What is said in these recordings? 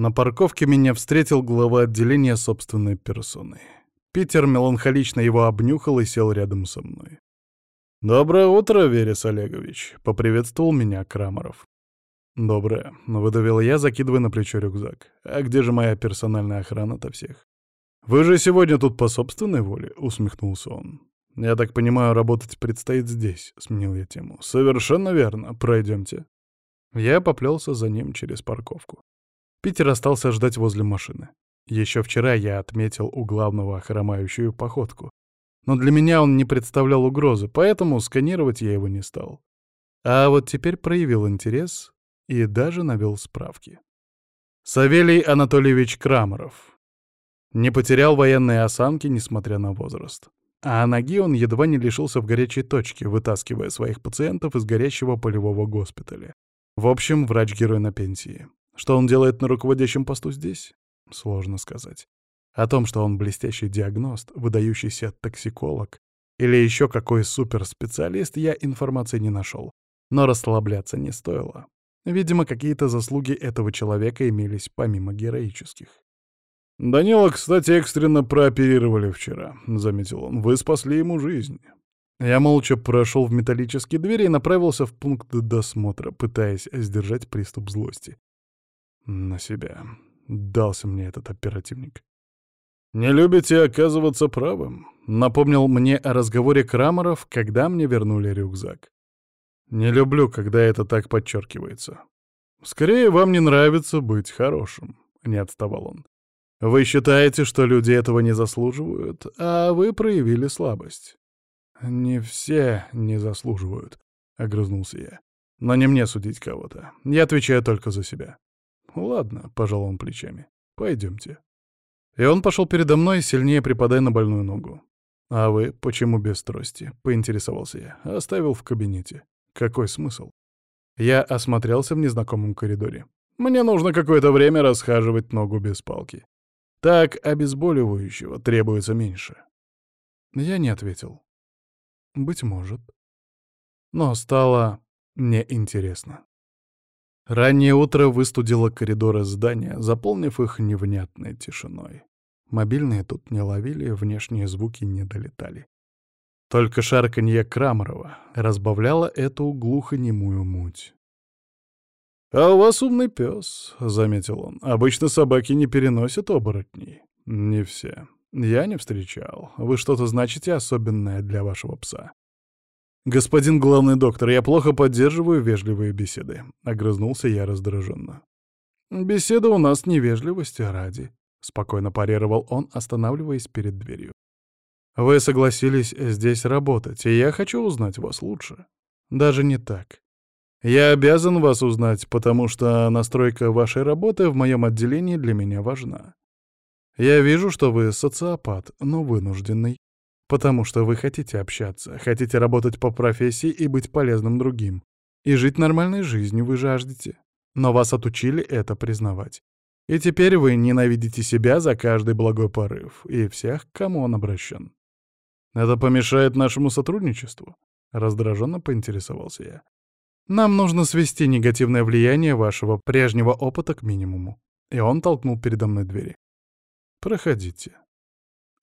На парковке меня встретил глава отделения собственной персоной. Питер меланхолично его обнюхал и сел рядом со мной. «Доброе утро, Верес Олегович», — поприветствовал меня Крамаров. «Доброе», — выдавил я, закидывая на плечо рюкзак. «А где же моя персональная охрана-то всех?» «Вы же сегодня тут по собственной воле?» — усмехнулся он. «Я так понимаю, работать предстоит здесь», — сменил я тему. «Совершенно верно. Пройдемте». Я поплелся за ним через парковку. Питер остался ждать возле машины. Еще вчера я отметил у главного хромающую походку. Но для меня он не представлял угрозы, поэтому сканировать я его не стал. А вот теперь проявил интерес и даже навел справки. Савелий Анатольевич Крамаров. Не потерял военные осанки, несмотря на возраст. А ноги он едва не лишился в горячей точке, вытаскивая своих пациентов из горящего полевого госпиталя. В общем, врач-герой на пенсии. Что он делает на руководящем посту здесь? Сложно сказать. О том, что он блестящий диагност, выдающийся токсиколог или еще какой суперспециалист, я информации не нашел. Но расслабляться не стоило. Видимо, какие-то заслуги этого человека имелись помимо героических. «Данила, кстати, экстренно прооперировали вчера», — заметил он. «Вы спасли ему жизнь». Я молча прошел в металлические двери и направился в пункт досмотра, пытаясь сдержать приступ злости. На себя. Дался мне этот оперативник. «Не любите оказываться правым», — напомнил мне о разговоре Крамеров, когда мне вернули рюкзак. «Не люблю, когда это так подчеркивается. Скорее, вам не нравится быть хорошим», — не отставал он. Вы считаете, что люди этого не заслуживают, а вы проявили слабость. Не все не заслуживают, — огрызнулся я. Но не мне судить кого-то. Я отвечаю только за себя. Ладно, — пожал он плечами. Пойдемте. И он пошел передо мной, сильнее припадая на больную ногу. «А вы почему без трости?» — поинтересовался я. Оставил в кабинете. Какой смысл? Я осмотрелся в незнакомом коридоре. Мне нужно какое-то время расхаживать ногу без палки. Так обезболивающего требуется меньше. Я не ответил. Быть может. Но стало неинтересно. Раннее утро выстудило коридоры здания, заполнив их невнятной тишиной. Мобильные тут не ловили, внешние звуки не долетали. Только шарканье Крамарова разбавляло эту глухонемую муть. «А у вас умный пес», — заметил он. «Обычно собаки не переносят оборотней». «Не все. Я не встречал. Вы что-то значите особенное для вашего пса?» «Господин главный доктор, я плохо поддерживаю вежливые беседы», — огрызнулся я раздраженно. «Беседа у нас невежливости ради», — спокойно парировал он, останавливаясь перед дверью. «Вы согласились здесь работать, и я хочу узнать вас лучше. Даже не так. Я обязан вас узнать, потому что настройка вашей работы в моем отделении для меня важна. Я вижу, что вы социопат, но вынужденный, потому что вы хотите общаться, хотите работать по профессии и быть полезным другим. И жить нормальной жизнью вы жаждете. Но вас отучили это признавать. И теперь вы ненавидите себя за каждый благой порыв и всех, к кому он обращен. Это помешает нашему сотрудничеству? Раздраженно поинтересовался я. Нам нужно свести негативное влияние вашего прежнего опыта к минимуму. И он толкнул передо мной двери. Проходите.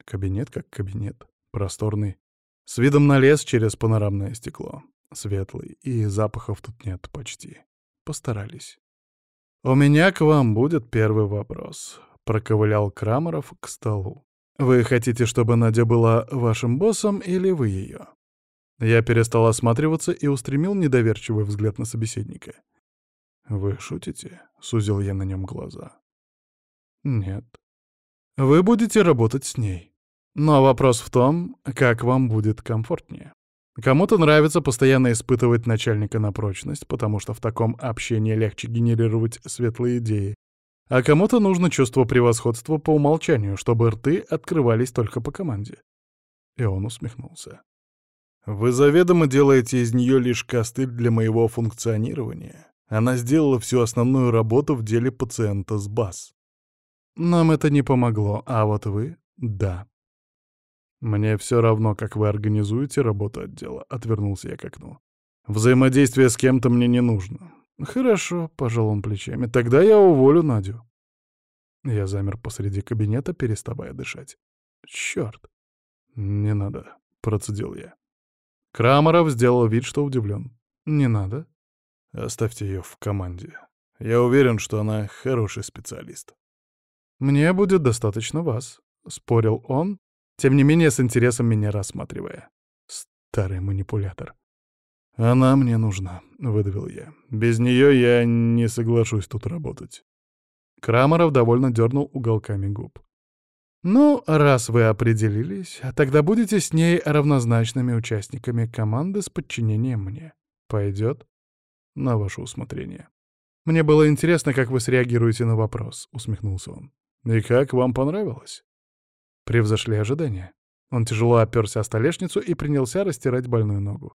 Кабинет как кабинет. Просторный. С видом на лес через панорамное стекло. Светлый. И запахов тут нет почти. Постарались. «У меня к вам будет первый вопрос», — проковылял Крамаров к столу. «Вы хотите, чтобы Надя была вашим боссом или вы ее?» Я перестал осматриваться и устремил недоверчивый взгляд на собеседника. «Вы шутите?» — сузил я на нем глаза. «Нет. Вы будете работать с ней. Но вопрос в том, как вам будет комфортнее. Кому-то нравится постоянно испытывать начальника на прочность, потому что в таком общении легче генерировать светлые идеи. А кому-то нужно чувство превосходства по умолчанию, чтобы рты открывались только по команде. И он усмехнулся. Вы заведомо делаете из нее лишь костыль для моего функционирования. Она сделала всю основную работу в деле пациента с БАС. Нам это не помогло, а вот вы — да. Мне все равно, как вы организуете работу отдела, — отвернулся я к окну. Взаимодействие с кем-то мне не нужно. Хорошо, — пожал он плечами, — тогда я уволю Надю. Я замер посреди кабинета, переставая дышать. Черт! Не надо, процедил я. Крамаров сделал вид, что удивлен. Не надо. Оставьте ее в команде. Я уверен, что она хороший специалист. Мне будет достаточно вас, спорил он, тем не менее с интересом меня рассматривая. Старый манипулятор. «Она мне нужна», — выдавил я. «Без нее я не соглашусь тут работать». Крамаров довольно дернул уголками губ. «Ну, раз вы определились, тогда будете с ней равнозначными участниками команды с подчинением мне. Пойдет?» «На ваше усмотрение». «Мне было интересно, как вы среагируете на вопрос», — усмехнулся он. «И как вам понравилось?» Превзошли ожидания. Он тяжело оперся о столешницу и принялся растирать больную ногу.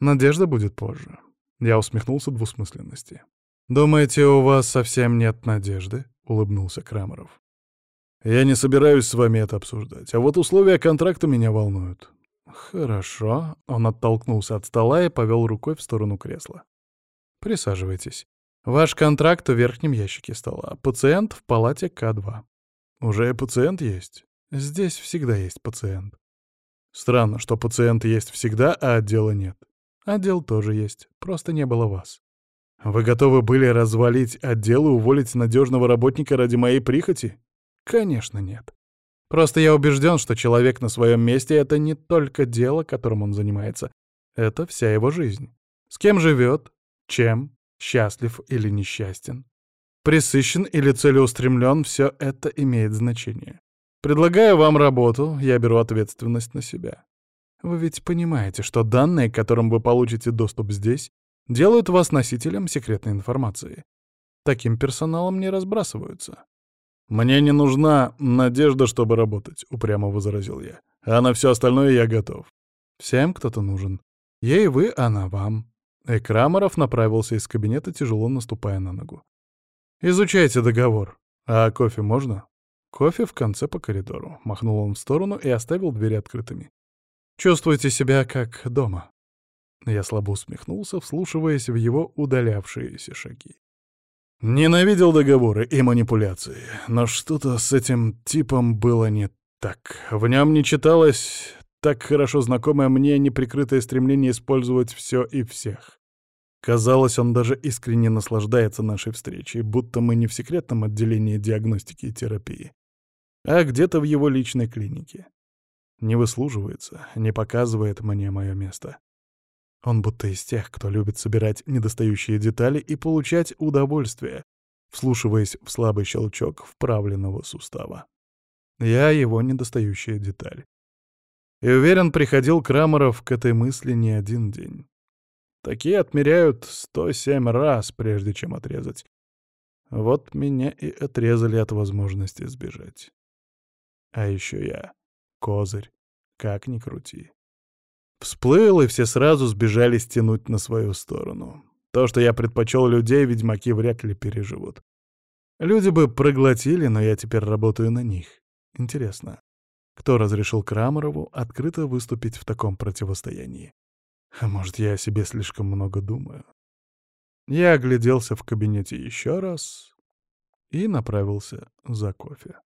Надежда будет позже. Я усмехнулся двусмысленности. «Думаете, у вас совсем нет надежды?» — улыбнулся Крамаров. «Я не собираюсь с вами это обсуждать, а вот условия контракта меня волнуют». «Хорошо». Он оттолкнулся от стола и повел рукой в сторону кресла. «Присаживайтесь. Ваш контракт в верхнем ящике стола. Пациент в палате К2». «Уже пациент есть?» «Здесь всегда есть пациент». «Странно, что пациент есть всегда, а отдела нет». Отдел тоже есть, просто не было вас. Вы готовы были развалить отдел и уволить надежного работника ради моей прихоти? Конечно, нет. Просто я убежден, что человек на своем месте — это не только дело, которым он занимается. Это вся его жизнь. С кем живет, чем, счастлив или несчастен. Присыщен или целеустремлен — все это имеет значение. Предлагая вам работу, я беру ответственность на себя. Вы ведь понимаете, что данные, к которым вы получите доступ здесь, делают вас носителем секретной информации. Таким персоналом не разбрасываются. «Мне не нужна надежда, чтобы работать», — упрямо возразил я. «А на все остальное я готов». «Всем кто-то нужен. Ей вы, она вам». Экраморов направился из кабинета, тяжело наступая на ногу. «Изучайте договор. А кофе можно?» «Кофе в конце по коридору», — махнул он в сторону и оставил двери открытыми. Чувствуете себя как дома?» Я слабо усмехнулся, вслушиваясь в его удалявшиеся шаги. Ненавидел договоры и манипуляции, но что-то с этим типом было не так. В нем не читалось так хорошо знакомое мне неприкрытое стремление использовать все и всех. Казалось, он даже искренне наслаждается нашей встречей, будто мы не в секретном отделении диагностики и терапии, а где-то в его личной клинике не выслуживается, не показывает мне мое место. Он будто из тех, кто любит собирать недостающие детали и получать удовольствие, вслушиваясь в слабый щелчок вправленного сустава. Я его недостающая деталь. И уверен, приходил Крамаров к этой мысли не один день. Такие отмеряют 107 раз, прежде чем отрезать. Вот меня и отрезали от возможности сбежать. А еще я Козырь. Как ни крути. Всплыл, и все сразу сбежали стянуть на свою сторону. То, что я предпочел людей, ведьмаки вряд ли переживут. Люди бы проглотили, но я теперь работаю на них. Интересно, кто разрешил Крамарову открыто выступить в таком противостоянии? А может, я о себе слишком много думаю? Я огляделся в кабинете еще раз и направился за кофе.